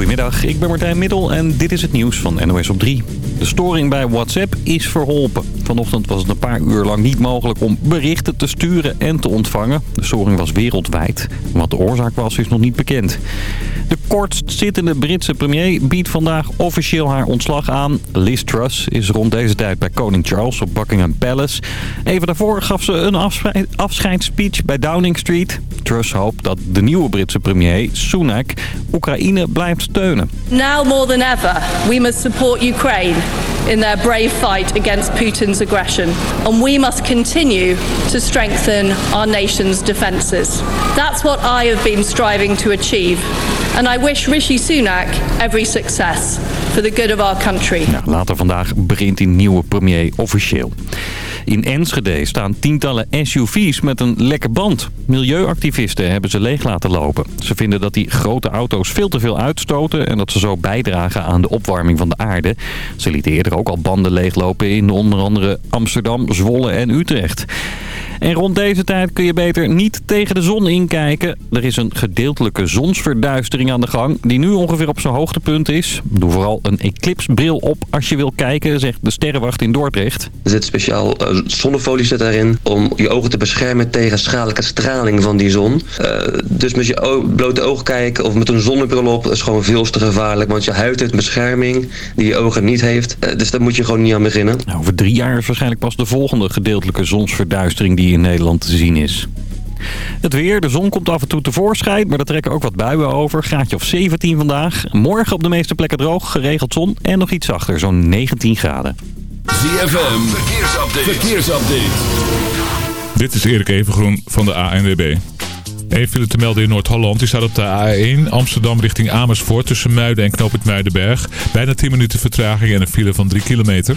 Goedemiddag, ik ben Martijn Middel en dit is het nieuws van NOS op 3. De storing bij WhatsApp is verholpen. Vanochtend was het een paar uur lang niet mogelijk om berichten te sturen en te ontvangen. De storing was wereldwijd. Wat de oorzaak was is nog niet bekend. De kortzittende Britse premier biedt vandaag officieel haar ontslag aan. Liz Truss is rond deze tijd bij koning Charles op Buckingham Palace. Even daarvoor gaf ze een afscheidsspeech bij Downing Street. Truss hoopt dat de nieuwe Britse premier, Sunak, Oekraïne blijft steunen. Now more than ever, we must support Ukraine in their brave fight against Putin's aggression. And we must continue to strengthen our nation's defences. That's what I have been striving to achieve. And I wish Rishi Sunak every success for the good of our country. later vandaag begint die nieuwe premier officieel. In Enschede staan tientallen SUV's met een lekke band. Milieuactivisten hebben ze leeg laten lopen. Ze vinden dat die grote auto's veel te veel uitstoten... en dat ze zo bijdragen aan de opwarming van de aarde. Ze lieten eerder ook al banden leeglopen in onder andere Amsterdam, Zwolle en Utrecht. En rond deze tijd kun je beter niet tegen de zon inkijken. Er is een gedeeltelijke zonsverduistering aan de gang die nu ongeveer op zijn hoogtepunt is. Doe vooral een eclipsbril op als je wil kijken, zegt de sterrenwacht in Dordrecht. Er zit speciaal uh, zonnefolie zit daarin om je ogen te beschermen tegen schadelijke straling van die zon. Uh, dus met je blote oog kijken of met een zonnebril op is gewoon veel te gevaarlijk. Want je huid heeft bescherming die je ogen niet heeft. Uh, dus daar moet je gewoon niet aan beginnen. Nou, over drie jaar is waarschijnlijk pas de volgende gedeeltelijke zonsverduistering die in Nederland te zien is. Het weer, de zon komt af en toe tevoorschijn, maar er trekken ook wat buien over. Graadje of 17 vandaag. Morgen op de meeste plekken droog, geregeld zon en nog iets zachter, zo'n 19 graden. ZFM, verkeersupdate. verkeersupdate. Dit is Erik Evengroen van de ANWB. Eén file te melden in Noord-Holland. Die staat op de A1 Amsterdam richting Amersfoort tussen Muiden en Knoop het Muidenberg. Bijna 10 minuten vertraging en een file van 3 kilometer.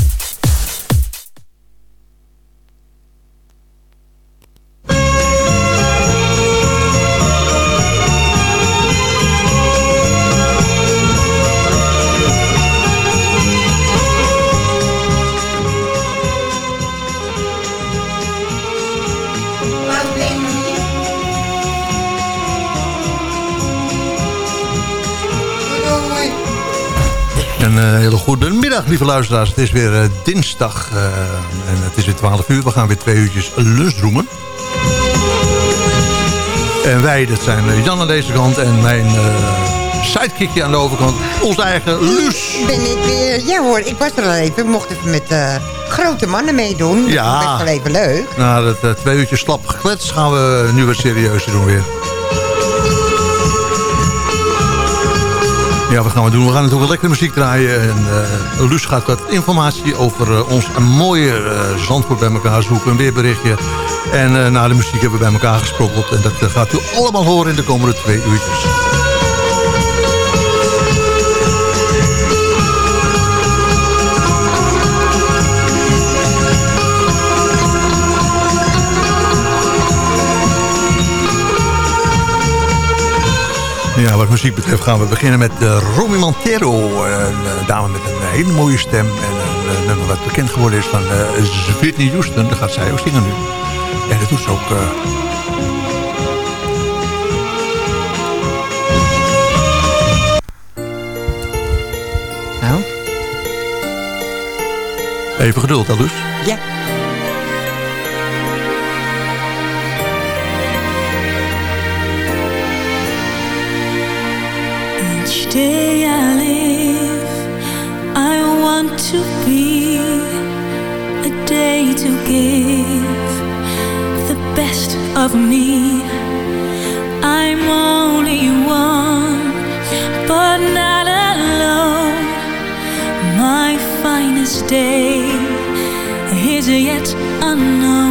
Lieve luisteraars. Het is weer uh, dinsdag uh, en het is weer 12 uur. We gaan weer twee uurtjes lunchroemen. En wij, dat zijn Jan aan deze kant en mijn sidekickje aan de overkant. Onze eigen Luus. Ben ik weer... Ja hoor, ik was er al even. Ik mocht even met grote mannen meedoen. Ja. Dat is best wel even leuk. Nou, dat twee uurtjes slap gekletst gaan we nu wat serieuzer doen weer. Ja, wat gaan we doen? We gaan natuurlijk lekker muziek draaien. En uh, Luus gaat wat informatie over uh, ons mooie uh, Zandvoort bij elkaar zoeken. Een weerberichtje. En na de muziek hebben we bij elkaar gesprokkeld. En dat gaat u allemaal horen in de komende twee uurtjes. Ja, wat muziek betreft gaan we beginnen met uh, Romy Montero. Een uh, dame met een hele mooie stem. En een uh, nummer wat bekend geworden is van uh, Whitney Houston. Daar gaat zij ook zingen nu. En dat doet ze ook... Nou? Even geduld, Alus. Ja. Day I live, I want to be a day to give the best of me. I'm only one, but not alone. My finest day is yet unknown.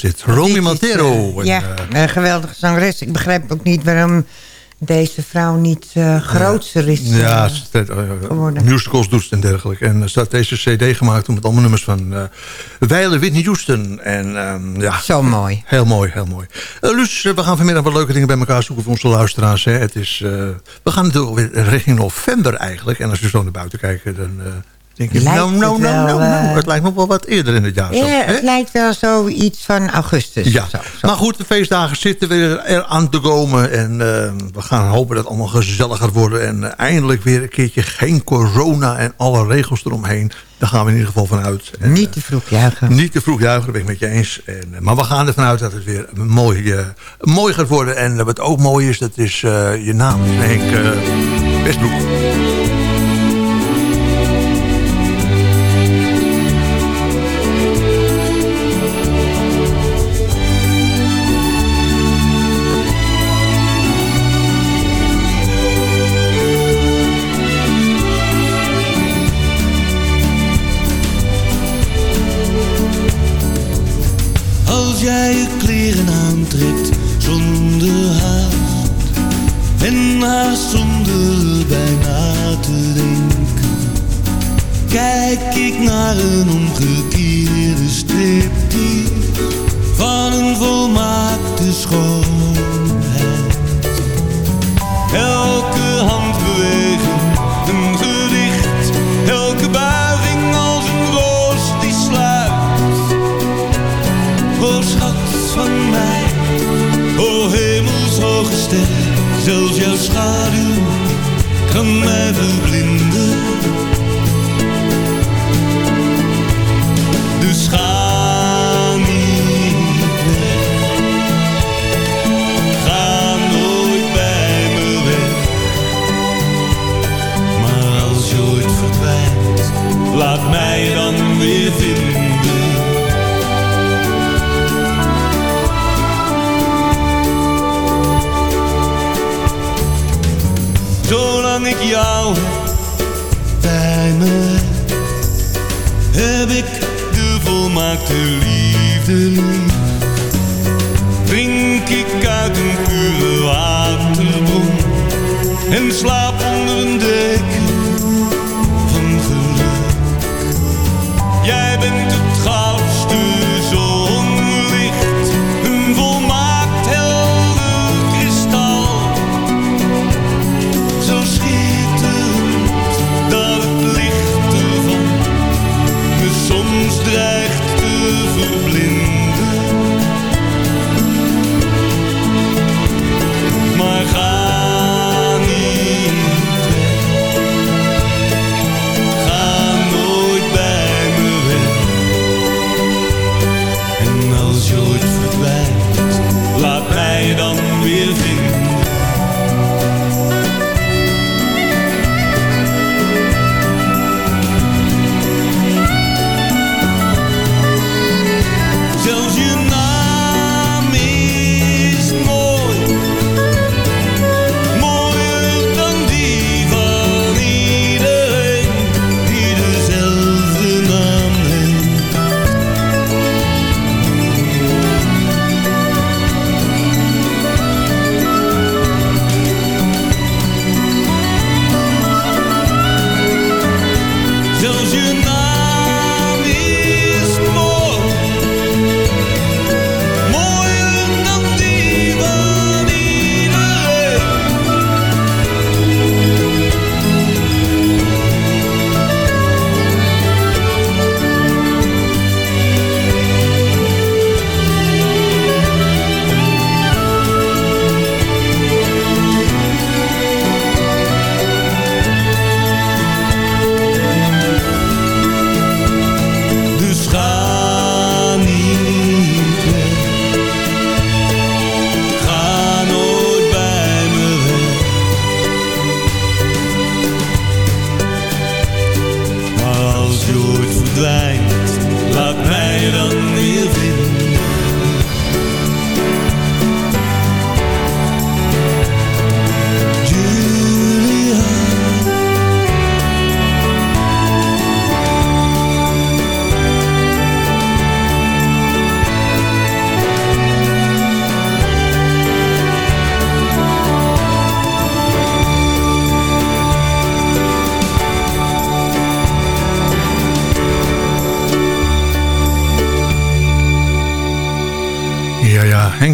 Dit. Romy Montero. En, Ja, eh, een geweldige zangeres. Ik begrijp ook niet waarom deze vrouw niet eh grootser is eh, ja, eh, geworden. musicals doet en dergelijke. En er staat deze cd gemaakt met allemaal nummers van uh, Weile Whitney Houston. En ehm, ja, Zo mooi. heel mooi, heel mooi. Uh, Luus, we gaan vanmiddag wat leuke dingen bij elkaar zoeken voor onze luisteraars. Hè. Het is, uh, we gaan natuurlijk weer richting november eigenlijk. En als we zo naar buiten kijken, dan uh, denk je... Lijkt Nou, nou, het nou, nou, nou. eh, Het lijkt nog wel wat eerder in het jaar. zo, Ja, hè? het lijkt wel zoiets van augustus. Ja, Zo, zo. maar goed, de feestdagen zitten weer eraan te komen. En uh, we gaan hopen dat het allemaal gezelliger worden. En uh, eindelijk weer een keertje geen corona en alle regels eromheen. Daar gaan we in ieder geval vanuit. En, niet te vroeg juichen. Niet te vroeg juichen, dat ben ik met je eens. En, uh, maar we gaan ervan uit dat het weer mooi, mooi gaat worden. En wat ook mooi is, dat is je naam. Henk Westbroek.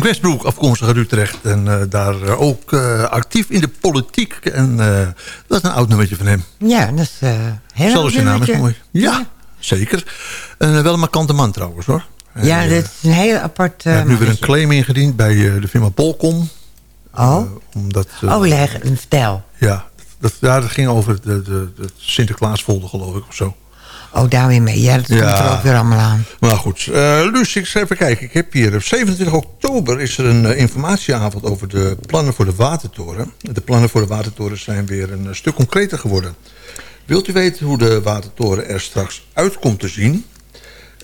Westbroek, afkomstig uit Utrecht. En eh, daar eh, ook eh, actief in de politiek. En dat is een oud nummertje van hem. Ja, dat is heel Zelfs zijn naam is mooi. Ja, zeker. En wel een markante man trouwens hoor. Ja, dat is een heel apart... hij eh, heeft nu weer een claim ingediend bij de firma Polcom. Oh, Omdat, oh leg, vertel. Ja, dat, ja, dat ging over de, de, de Sinterklaasfolder geloof ik of zo. Oh, daar weer mee. Ja, dat komt Ja. er ook weer allemaal aan. Maar goed, eh Luus, ik ga even kijken. Ik heb hier op 27 oktober is er een eh, informatieavond over de plannen voor de Watertoren. De plannen voor de Watertoren zijn weer een eh, stuk concreter geworden. Wilt u weten hoe de Watertoren er straks uit komt te zien?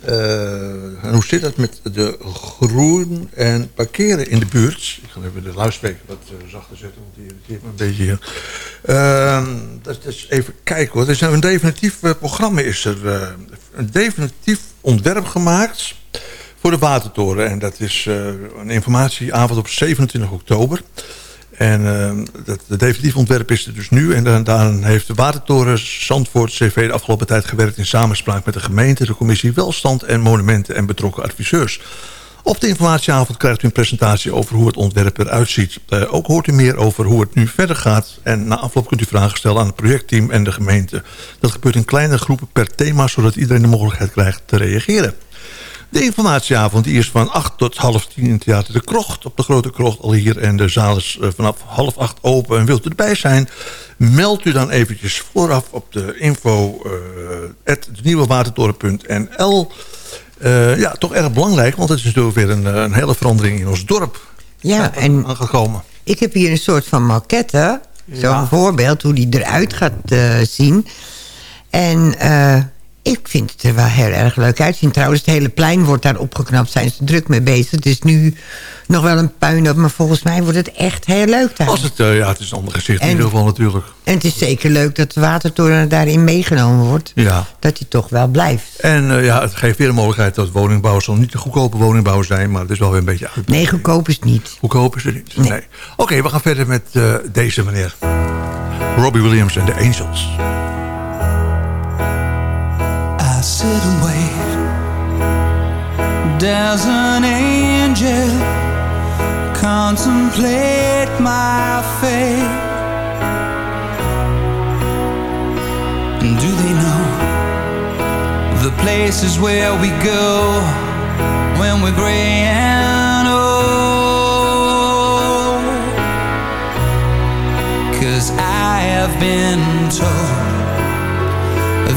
Eh, en hoe zit dat met de groen en parkeren in de buurt? Ik ga even de luidspreker wat eh, zachter zetten, want die irriteert me een beetje hier. Ehm, dat is even kijken hoor. Er is nou een definitief eh, programma is er. een definitief ontwerp gemaakt voor de Watertoren. En dat is een informatieavond op 27 oktober. En ehm, dat, het definitief ontwerp is er dus nu. En dan heeft de Watertoren Zandvoort CV de afgelopen tijd gewerkt... in samenspraak met de gemeente, de commissie Welstand en Monumenten en betrokken adviseurs. Op de informatieavond krijgt u een presentatie over hoe het ontwerp eruit ziet. Eh, ook hoort u meer over hoe het nu verder gaat. En na afloop kunt u vragen stellen aan het projectteam en de gemeente. Dat gebeurt in kleine groepen per thema... zodat iedereen de mogelijkheid krijgt te reageren. De informatieavond die is van 8 tot half 10 in Theater de Krocht. Op de Grote Krocht al hier. En de zaal is eh, vanaf half 8 open. En wilt u erbij zijn, meld u dan eventjes vooraf op de info... nieuwewatertoren.nl Eh, Ja, toch erg belangrijk. Want het is natuurlijk weer een, een hele verandering in ons dorp. Ja, en aangekomen. ik heb hier een soort van maquette. Zo'n Ja. voorbeeld hoe die eruit gaat zien. En ik vind het er wel heel erg leuk uitzien. Trouwens, het hele plein wordt daar opgeknapt. Zijn ze druk mee bezig. Het is nu nog wel een puinhoop. Maar volgens mij wordt het echt heel leuk daar. Als het, eh, ja, het is een ander gezicht in ieder geval natuurlijk. En het is zeker leuk dat de watertoren daarin meegenomen wordt. Ja. Dat hij toch wel blijft. En eh, ja, het geeft weer de mogelijkheid dat woningbouw zal niet de goedkope woningbouw zijn, maar het is wel weer een beetje uit. Nee, goedkoop is het niet. Goedkoop is het niet. Nee. Oké, we gaan verder met eh, deze meneer. Robbie Williams en de Angels. Sit and wait. An angel contemplate my fate. And do they know the places where we go when we're gray and old? Cause I have been told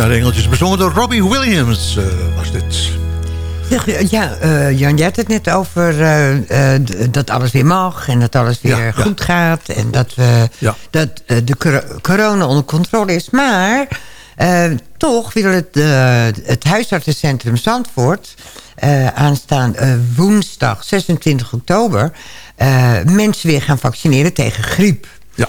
Ja, de engeltjes bezongen door Robbie Williams eh, was dit. Zeg, ja, eh, Jan, je had het net over eh, eh, dat alles weer mag... en dat alles weer Ja, ja. goed gaat... en dat, we, Ja. dat eh, de cor- corona onder controle is. Maar eh, toch wil het, eh, het huisartsencentrum Zandvoort... eh, aanstaan eh, woensdag 26 oktober... eh, mensen weer gaan vaccineren tegen griep. Ja.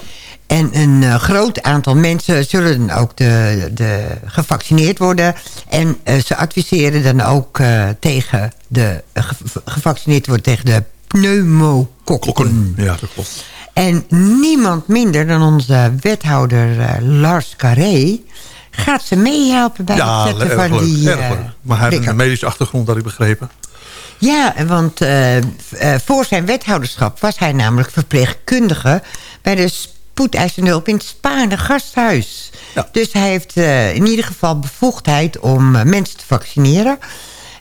En een eh, groot aantal mensen zullen dan ook de, de, gevaccineerd worden. En eh, ze adviseren dan ook eh, tegen de, ge- gevaccineerd worden tegen de pneumokokken. Kokken. Ja, dat klopt. En niemand minder dan onze wethouder Lars Carré... gaat ze meehelpen bij Ja, het zetten van leuk, die. Maar hij heeft een medische achtergrond, had ik begrepen. Ja, want voor zijn wethouderschap was hij namelijk verpleegkundige... bij de spoedeisende hulp in het Spaarne gasthuis. Ja. Dus hij heeft eh, in ieder geval bevoegdheid om eh, mensen te vaccineren...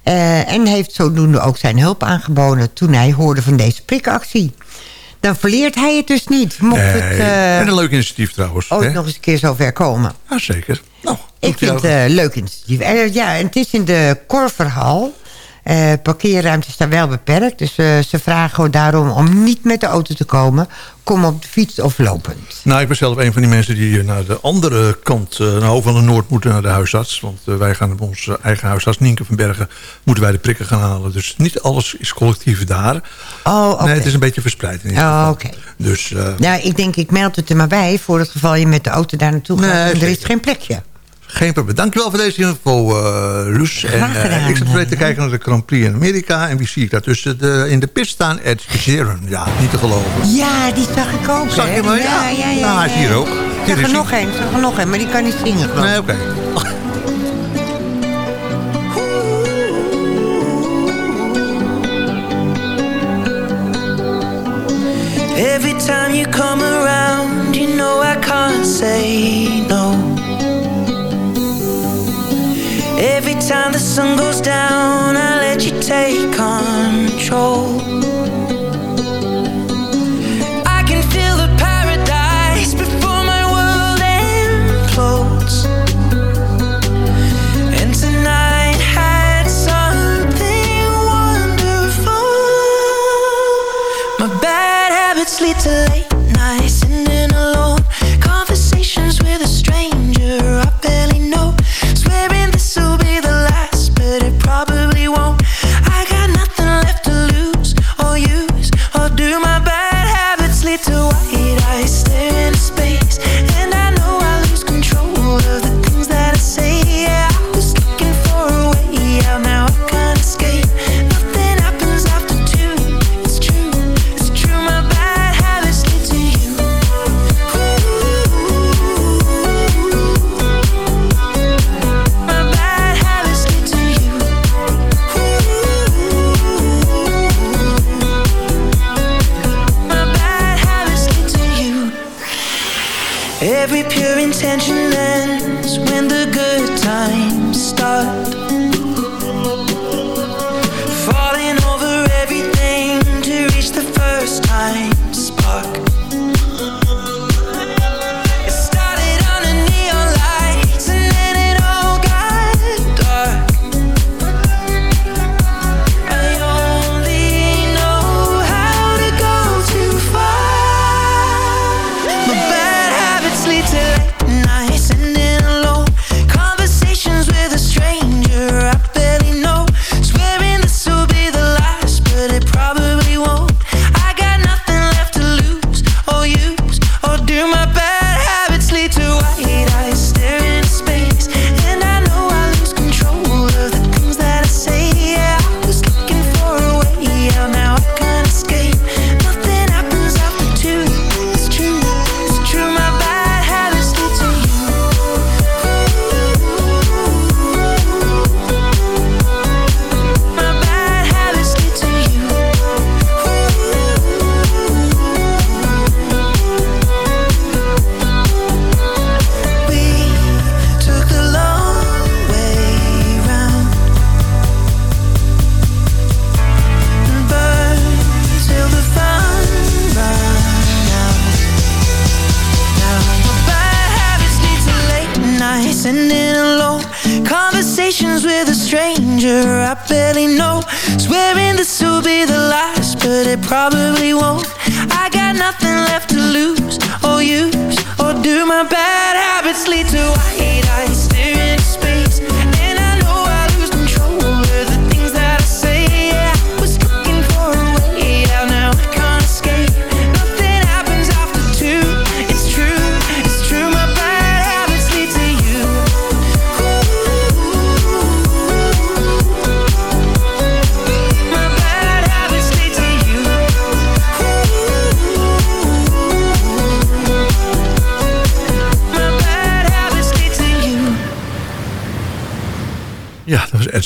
Eh, en heeft zodoende ook zijn hulp aangeboden toen hij hoorde van deze prikactie. Dan verleert hij het dus niet. Mocht het Nee. en een leuk initiatief trouwens. ooit hè? nog eens een keer zover komen. Ja, zeker. Nou, Ik vind het ook. een leuk initiatief. Ja, en het is in de Korverhal. Eh parkeerruimte is daar wel beperkt. Dus eh, ze vragen daarom om niet met de auto te komen. Kom op de fiets of lopend. Nou, ik ben zelf een van die mensen die naar de andere kant, eh, naar Hoofd van de Noord, moeten naar de huisarts. Want wij gaan op onze eigen huisarts, Nienke van Bergen, moeten wij de prikken gaan halen. Dus niet alles is collectief daar. Oh, oké. Nee, het is een beetje verspreid in ieder Oh, oké. Dus Nou, ik denk, ik meld het er maar bij... voor het geval je met de auto daar naartoe gaat. Nee, er is geen plekje. Geen probleem. Dankjewel voor deze info, uh, Luus. En, eh, ik zat weer te kijken naar de Grand Prix in Amerika. En wie zie ik daar tussen de, in de pit staan, Ed Sheeran. Ja, niet te geloven. Ja, die zag ik ook. Zag je hem? Ja, ja, ja. nou, hij is hier ook. Zeg er nog één, zag er nog één, maar die kan niet zingen. Nee, oké. Every time you come around, you know I can't say no. time the sun goes down, I let you take control. attention my bad habits lead to white eyes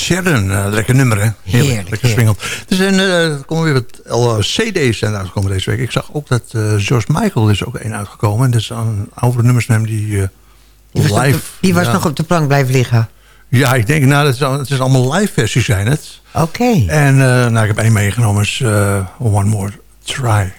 Sharon. Uh, lekker nummer, hè? Heerlijk. heerlijk lekker swingend. Dus eh, er komen weer wat eh, CD's zijn uitgekomen deze week. Ik zag ook dat George Michael is ook één uitgekomen. En dat is een oude nummers die, live... Die was nog op de plank blijven liggen. Ja, ik denk, nou, dat is, het is allemaal live versies zijn het. Oké. En nou, ik heb één meegenomen, is One More Try.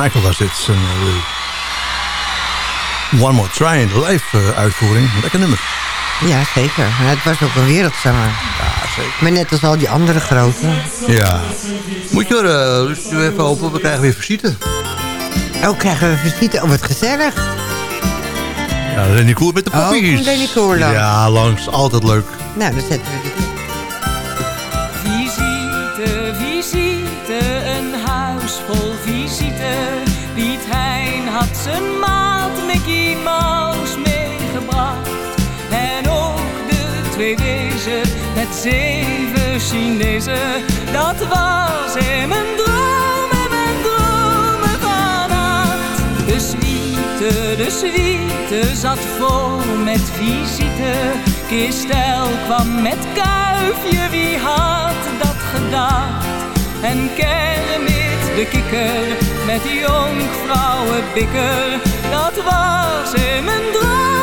Michael was dit. Eh, One More Try in de live eh, uitvoering. Lekker nummer. Ja, zeker. Het was ook een wereldzanger. Ja, zeker. Maar net als al die andere grote. Ja. Moet je er uh, nu even open. We krijgen weer visite. Oh, krijgen we visite? Oh, wat gezellig. Ja, Lenny Koer met de Oh, poppies. Lenny Koer langs. Ja, langs. Altijd leuk. Nou, dan zetten we dit. Visite, visite, een huis vol visite. Piet Hein had zijn maat Mickey Mouse meegebracht. En ook de twee wezen met zeven Chinezen. Dat was in mijn droom en mijn dromen vannacht. De suite, de suite zat vol met visite. Kistel kwam met kuifje, wie had dat gedacht? En Kermit de kikker met jonkvrouwen bikker. Dat was in mijn droom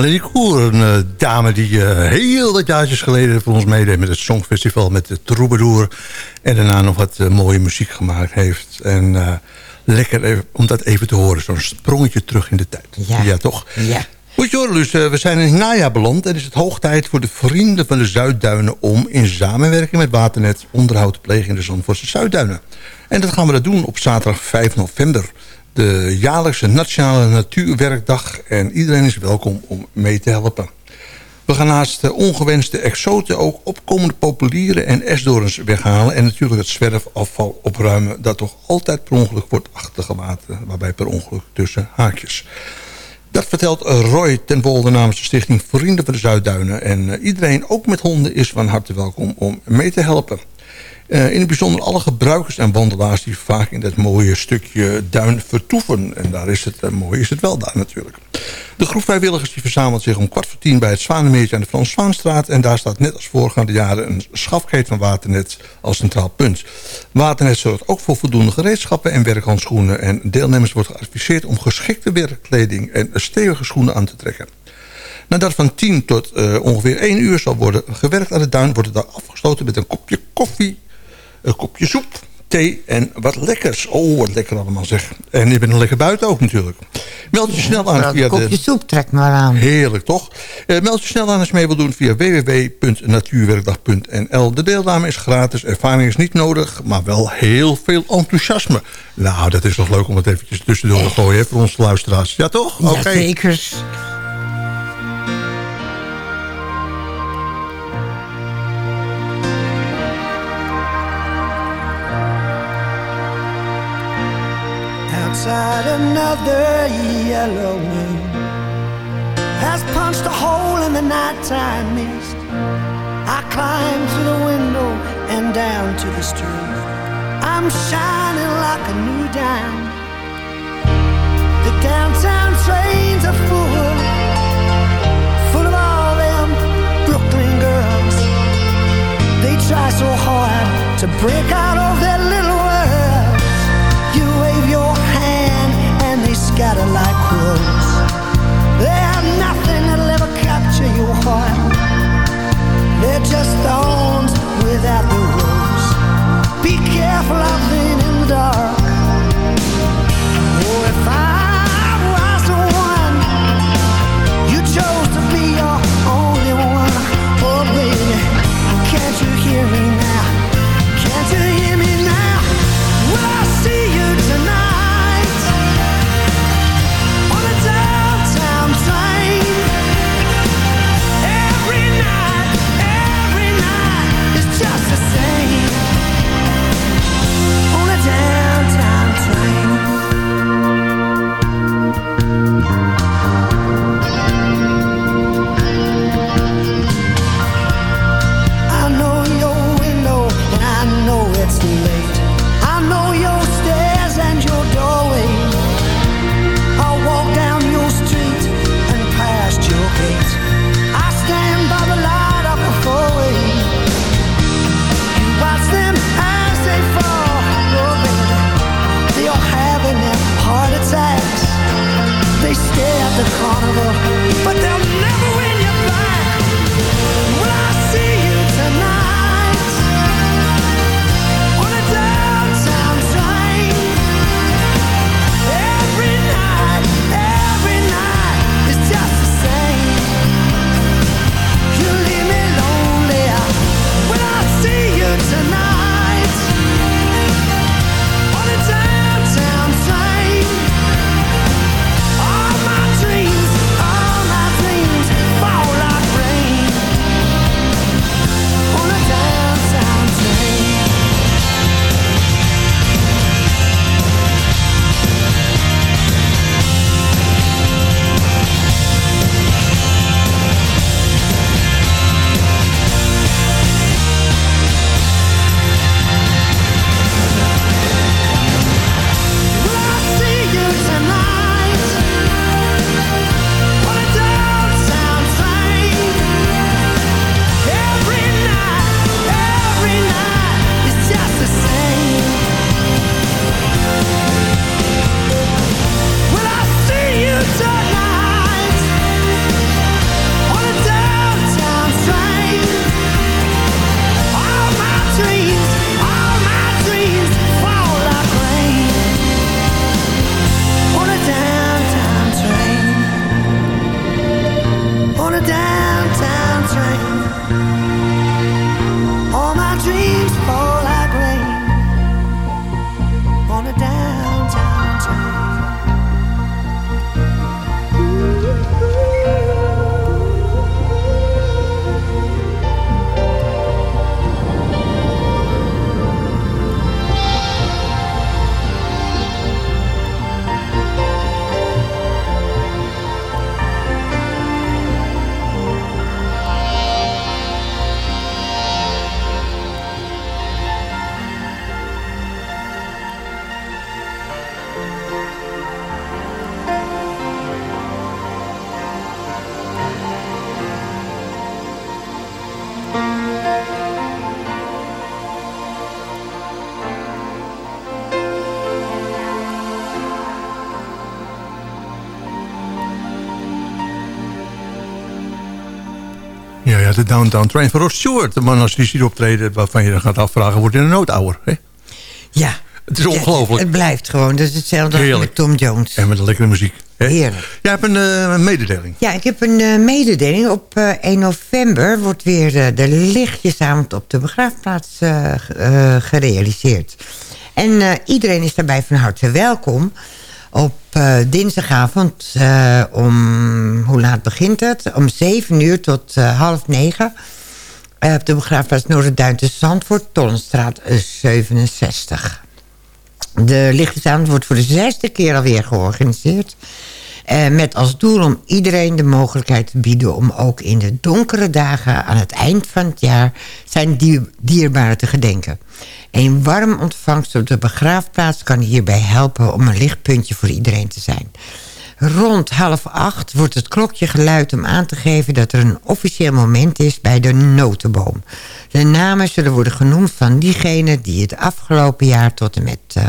Lenny Koer, een eh, dame die eh, heel wat jaartjes geleden voor ons meedeed met het Songfestival met de Troubadour. En daarna nog wat eh, mooie muziek gemaakt heeft. En lekker even- om dat even te horen, zo'n sprongetje terug in de tijd. Ja. toch? Ja. Goed, Jorlus, eh, we zijn in het najaar beland en is het hoog tijd voor de vrienden van de Zuidduinen... om in samenwerking met Waternet onderhoud te plegen in de Zandvoortse Zuidduinen. En dat gaan we dat doen op zaterdag 5 november. De jaarlijkse Nationale Natuurwerkdag en iedereen is welkom om mee te helpen. We gaan naast de ongewenste exoten ook opkomende populieren en esdorens weghalen... en natuurlijk het zwerfafval opruimen dat toch altijd per ongeluk wordt achtergelaten... waarbij per ongeluk tussen haakjes. Dat vertelt Roy ten Wolde namens de stichting Vrienden van de Zuidduinen. En eh, iedereen, ook met honden, is van harte welkom om mee te helpen. Eh, in het bijzonder alle gebruikers en wandelaars die vaak in dat mooie stukje duin vertoeven. En daar is het, eh, mooi is het wel daar natuurlijk. De groep vrijwilligers die verzamelt zich om kwart voor tien bij het Zwanemeertje aan de Frans Zwaanstraat. En daar staat net als voorgaande jaren een schafkeet van Waternet als centraal punt. Waternet zorgt ook voor voldoende gereedschappen en werkhandschoenen. En deelnemers wordt geadviseerd om geschikte werkkleding en stevige schoenen aan te trekken. Nadat van 10 tot eh, ongeveer 1 uur zal worden gewerkt aan de duin... wordt het dan afgesloten met een kopje koffie, een kopje soep, thee en wat lekkers. Oh, wat lekker allemaal zeg. En je bent nog lekker buiten ook natuurlijk. Meld je snel aan Vooral via een kopje de... soep, trek maar aan. Heerlijk, toch? Eh, meld je snel aan als je mee wilt doen via www.natuurwerkdag.nl. De deelname is gratis, ervaring is niet nodig, maar wel heel veel enthousiasme. Nou, dat is toch leuk om het eventjes tussendoor te gooien hè, voor onze luisteraars. Ja, toch? Oké. Jazeker. Outside another yellow moon has punched a hole in the nighttime mist. I climb to the window and down to the street. I'm shining like a new dime. The downtown trains are full, full of all them Brooklyn girls. They try so hard to break out of their scatter like crows. They have nothing that'll ever capture your heart. They're just thorns without the rose. Be careful of them in the dark. Downtown Train van Rod Stewart. De man als die ziet optreden waarvan je dan gaat afvragen... wordt in een noodouwer. Hè? Ja. Het is ongelooflijk. Het blijft gewoon. Dat is hetzelfde als Heerlijk. met Tom Jones. En met een lekkere muziek. hè? Heerlijk. Jij hebt een eh, mededeling. Ja, ik heb een eh, mededeling. Op eh, 1 november wordt weer eh, de lichtjesavond op de begraafplaats eh, ge- eh, gerealiseerd. En eh, iedereen is daarbij van harte welkom. Op eh, dinsdagavond eh, om, hoe laat begint het? Om 7 uur tot eh, half negen. eh, op de begraafplaats Noorderduin te Zandvoort, Tollenstraat eh, 67. De lichtjesavond wordt voor de zesde keer alweer georganiseerd. Eh, met als doel om iedereen de mogelijkheid te bieden... om ook in de donkere dagen aan het eind van het jaar... zijn dier, dierbaren te gedenken. Een warm ontvangst op de begraafplaats kan hierbij helpen... om een lichtpuntje voor iedereen te zijn. Rond half acht wordt het klokje geluid om aan te geven... dat er een officieel moment is bij de notenboom. De namen zullen worden genoemd van diegenen... die het afgelopen jaar tot en met eh,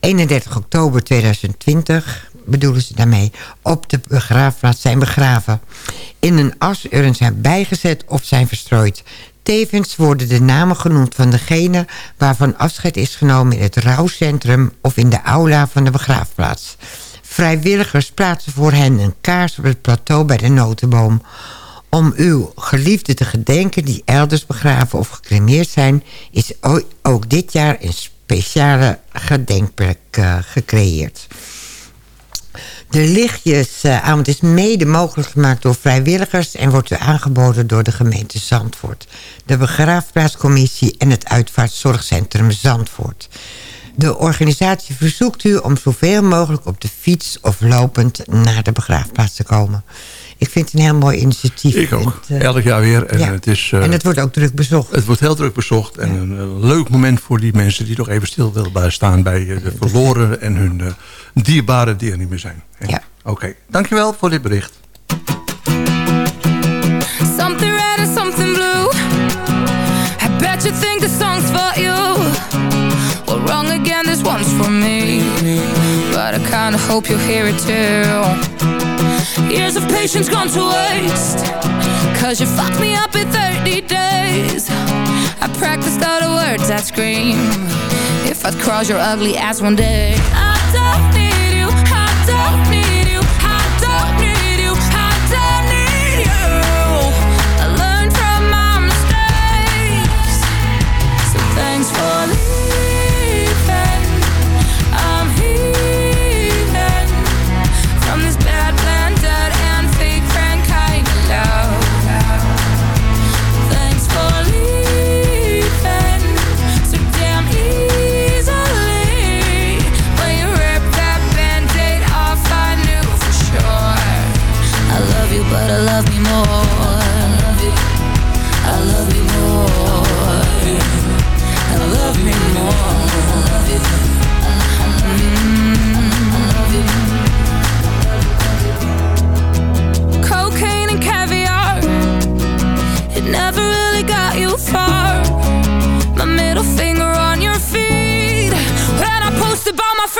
31 oktober 2020 bedoelen ze daarmee, op de begraafplaats zijn begraven. In een asurn zijn bijgezet of zijn verstrooid. Tevens worden de namen genoemd van degene waarvan afscheid is genomen in het rouwcentrum of in de aula van de begraafplaats. Vrijwilligers plaatsen voor hen een kaars op het plateau bij de notenboom. Om uw geliefde te gedenken die elders begraven of gecremeerd zijn... is ook dit jaar een speciale gedenkplek eh, gecreëerd. De lichtjesavond is mede mogelijk gemaakt door vrijwilligers... en wordt u aangeboden door de gemeente Zandvoort. De begraafplaatscommissie en het uitvaartzorgcentrum Zandvoort. De organisatie verzoekt u om zoveel mogelijk op de fiets of lopend naar de begraafplaats te komen. Ik vind het een heel mooi initiatief. Ik ook. Het, eh, Elk jaar weer. En, ja. het, is, eh, en het wordt ook druk bezocht. het wordt heel druk bezocht. En een eh, leuk moment voor die mensen die nog even stil willen staan... bij eh, de verloren en hun eh, dierbaren die er niet meer zijn. Ja. Oké, dankjewel voor dit bericht. Something red and something blue. I bet you think the song's for you. Well, wrong again, this one's for me. But I kinda hope you'll hear it too. Years of patience gone to waste. Cause you fucked me up in 30 days. I practiced all the words I'd scream. If I'd cross your ugly ass one day. I don't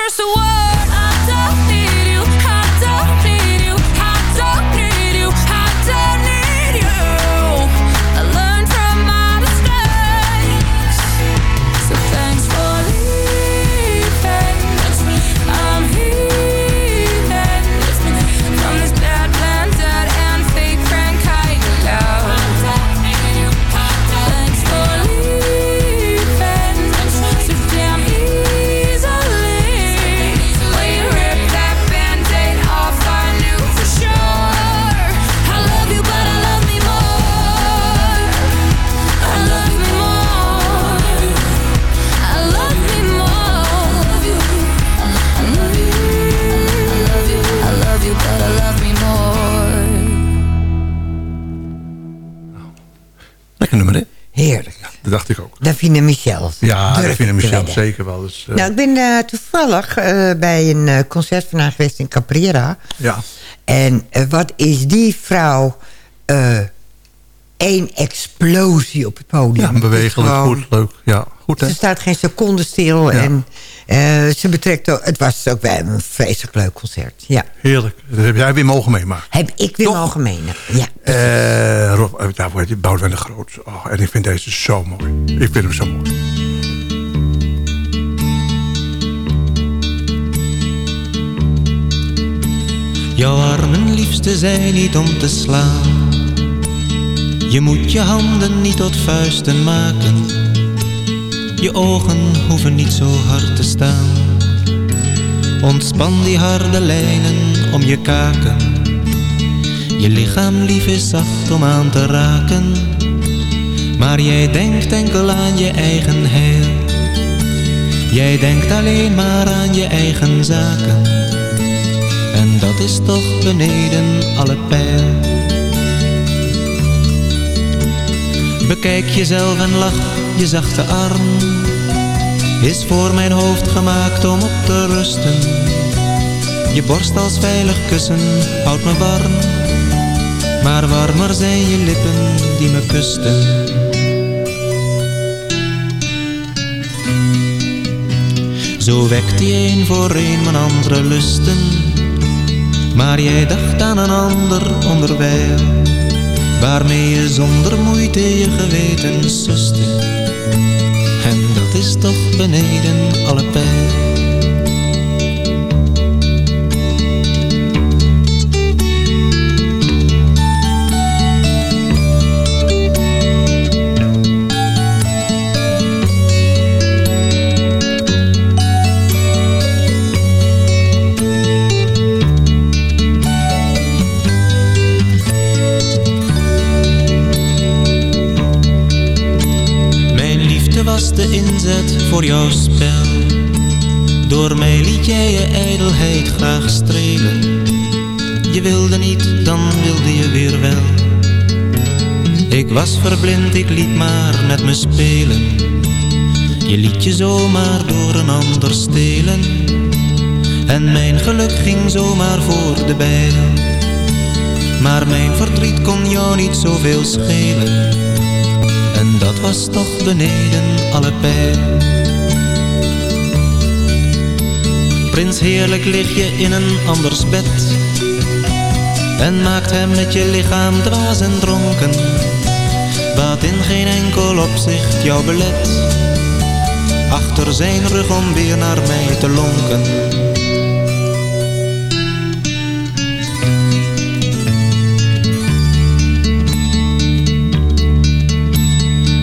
curse the world. Davine Michel. Ja, te Michel zeker wel. Dus, eh, Nou, ik ben eh, toevallig eh, bij een concert van haar geweest in Caprera. ja. En wat is die vrouw... één explosie op het podium. ja, bewegelijk, gewoon- goed, leuk. Ja, Goed. Ze staat geen seconde stil. En eh, ze betrekt ook, het was ook bij een vreselijk leuk concert. Ja. Heerlijk. Dat heb jij weer mogen meemaken. Heb ik weer Toch? ja. Uh, Rob, eh, daar je Boudewijn Groot. Oh, en ik vind deze zo mooi. Ik vind hem zo mooi. Jouw armen liefste zijn niet om te slaan. Je moet je handen niet tot vuisten maken. Je ogen hoeven niet zo hard te staan. Ontspan die harde lijnen om je kaken. Je lichaam lief is zacht om aan te raken. Maar jij denkt enkel aan je eigen heil. Jij denkt alleen maar aan je eigen zaken. En dat is toch beneden alle pijl. Bekijk jezelf en lach, je zachte arm Is voor mijn hoofd gemaakt om op te rusten. Je borst als veilig kussen houdt me warm Maar warmer zijn je lippen die me kusten. Zo wekt die een voor een mijn andere lusten Maar jij dacht aan een ander onderwijl Waarmee je zonder moeite je geweten suste En dat is toch beneden alle pijl Door mij liet jij je ijdelheid graag strelen. Je wilde niet, dan wilde je weer wel. Ik was verblind, ik liet maar met me spelen. Je liet je zomaar door een ander stelen. En mijn geluk ging zomaar voor de bijl. Maar mijn verdriet kon jou niet zoveel schelen. En dat was toch beneden alle pijl. Prins heerlijk lig je in een anders bed. En maakt hem met je lichaam dwaas en dronken. Wat in geen enkel opzicht jou belet. Achter zijn rug om weer naar mij te lonken.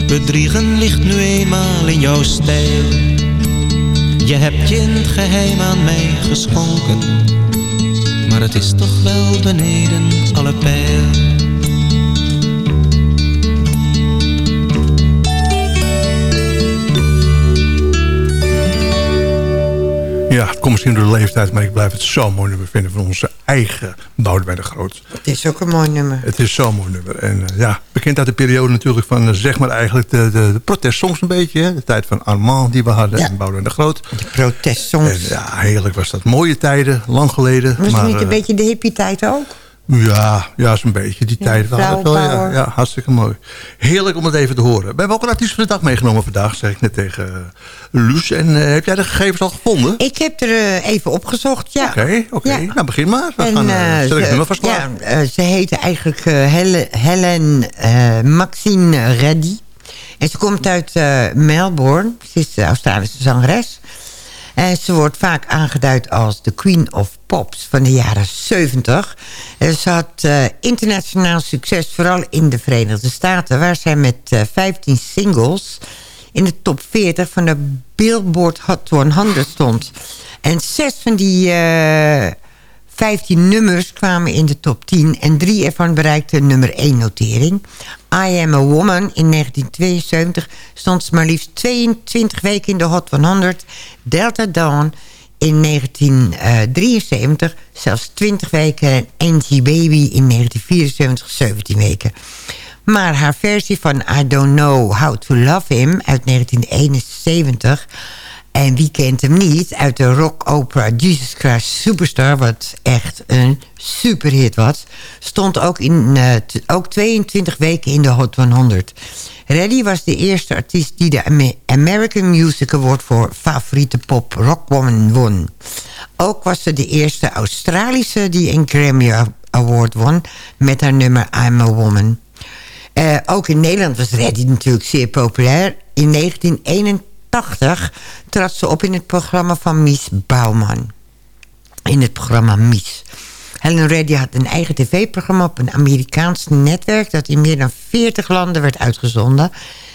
Bedriegen ligt nu eenmaal in jouw stijl. Je hebt je in geheim aan mij geschonken. Maar het is toch wel beneden alle pijl. Ja, het komt misschien door de leeftijd, maar ik blijf het zo mooi nummer vinden van onze eigen Boudewijn de Groot. Het is ook een mooi nummer. Het is zo'n mooi nummer. En uh, ja, bekend uit de periode natuurlijk van, uh, zeg maar eigenlijk de, de, de protestsongs een beetje. Hè? De tijd van Armand die we hadden Ja. en Boudewijn de Groot. De protestsongs. En, ja, heerlijk was dat. Mooie tijden, lang geleden. Was het maar, niet een eh, beetje de hippie tijd ook? Ja, ja, zo'n beetje. Die Ja, tijd waren het wel. Ja, ja, hartstikke mooi. Heerlijk om het even te horen. We hebben ook een artiest van de dag meegenomen vandaag, zeg ik net tegen uh, Luus. En eh, heb jij de gegevens al gevonden? Ik heb er eh, even opgezocht, ja. Oké, oké. Ja. Nou, begin maar. We En, gaan, eh, eh, zet ik het nummer vast klaar. ja, eh, ze heette eigenlijk eh, Helen eh, Maxine Reddy. En ze komt uit eh, Melbourne. Ze is de Australische zangeres. En ze wordt vaak aangeduid als de Queen of Pops van de jaren 70. En ze had eh, internationaal succes, vooral in de Verenigde Staten... waar zij met eh, 15 singles in de top 40 van de Billboard Hot 100 stond. En zes van die eh 15 nummers kwamen in de top 10... en drie ervan bereikten nummer 1 notering. I Am a Woman in 1972 stond ze maar liefst 22 weken in de Hot 100. Delta Dawn in 1973 zelfs 20 weken. En Angie Baby in 1974 17 weken. Maar haar versie van I Don't Know How to Love Him uit 1971... En wie kent hem niet uit de rock-opera Jesus Christ Superstar... wat echt een superhit was... stond ook, in, eh, ook 22 weken in de Hot 100. Reddy was de eerste artiest die de Ame- American Music Award... voor favoriete pop rockwoman won. Ook was ze de eerste Australische die een Grammy Award won... met haar nummer I'm a Woman. Eh, ook in Nederland was Reddy natuurlijk zeer populair. In 1981 trad ze op in het programma van Mies Bouwman. In het programma Mies. Helen Reddy had een eigen tv-programma op een Amerikaans netwerk... dat in meer dan 40 landen werd uitgezonden.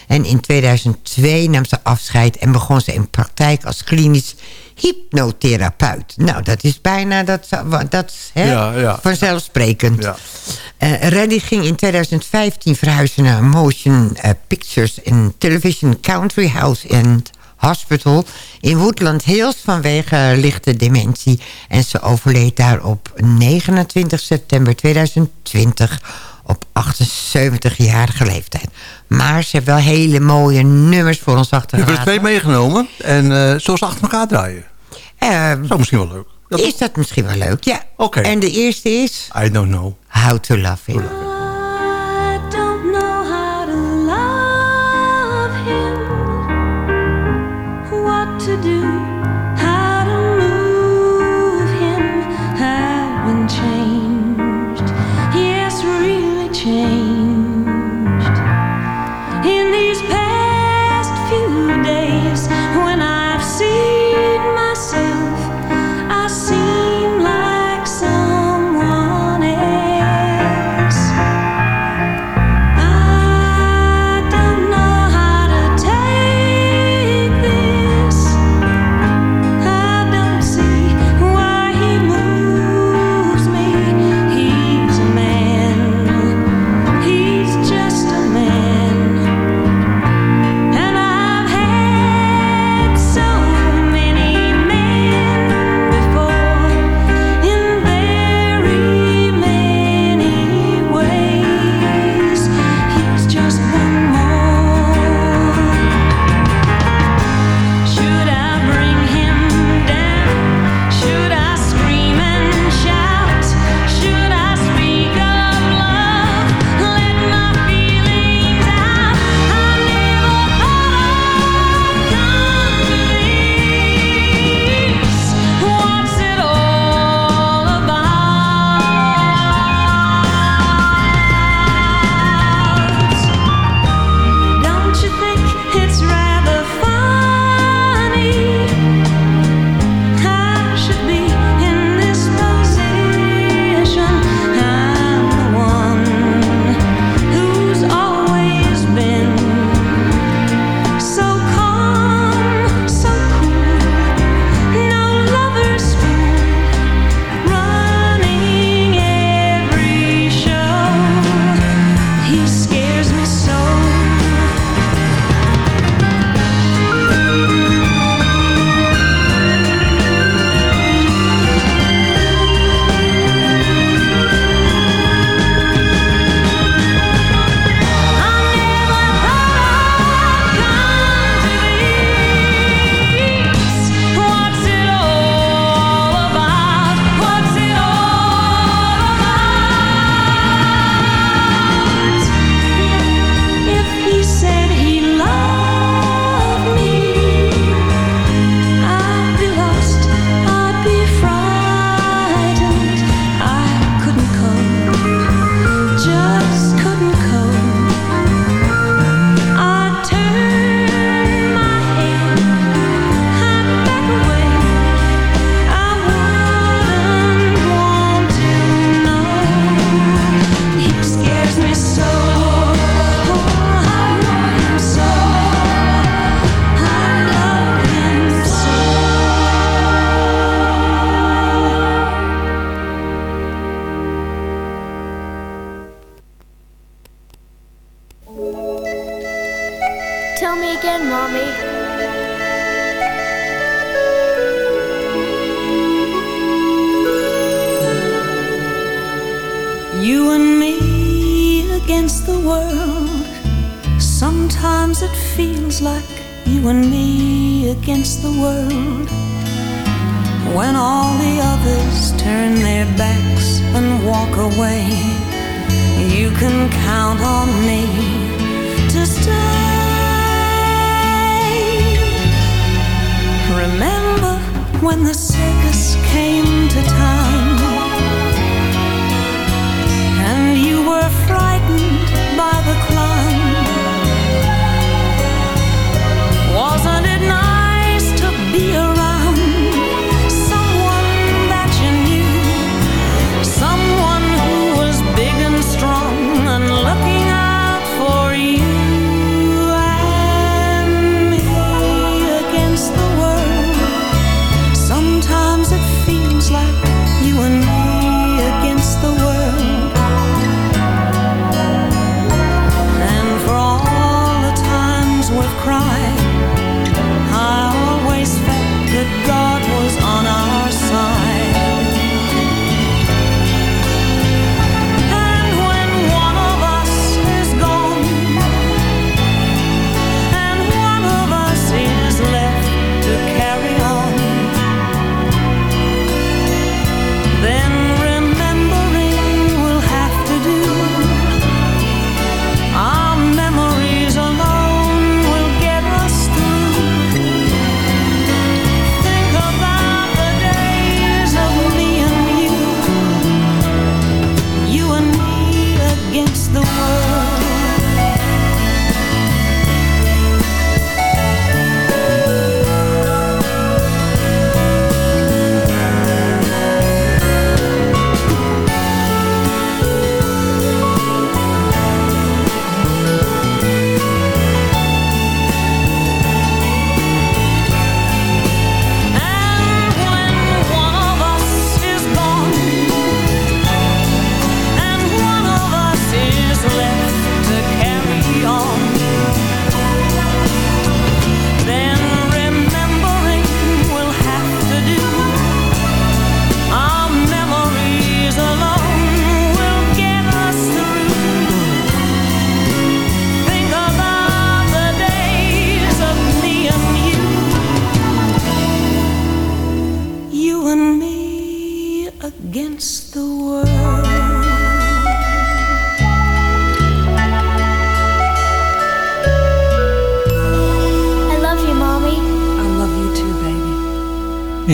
En in 2002 nam ze afscheid en begon ze in praktijk als klinisch hypnotherapeut. Nou, dat is bijna dat, dat hè, Ja, ja. vanzelfsprekend. Ja. Eh, Reddy ging in 2015 verhuizen naar Motion eh, Pictures... in Television Country House and Hospital in Woodland Hills... vanwege lichte dementie. En ze overleed daar op 29 september 2020 op 78-jarige leeftijd. Maar ze heeft wel hele mooie nummers voor ons Je hebt er achtergelaten. twee meegenomen. En eh zoals achter elkaar draaien. Eh, Zo misschien wel leuk. Dat is dat misschien wel leuk? Ja. Oké. En de eerste is I don't know. How to Love Him.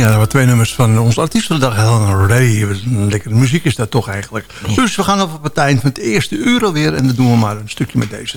Ja, dat waren twee nummers van onze artiestendag. Helena Ray. Lekkere muziek is dat toch eigenlijk. Dus we gaan op het eind van het eerste uur alweer. En dan doen we maar een stukje met deze.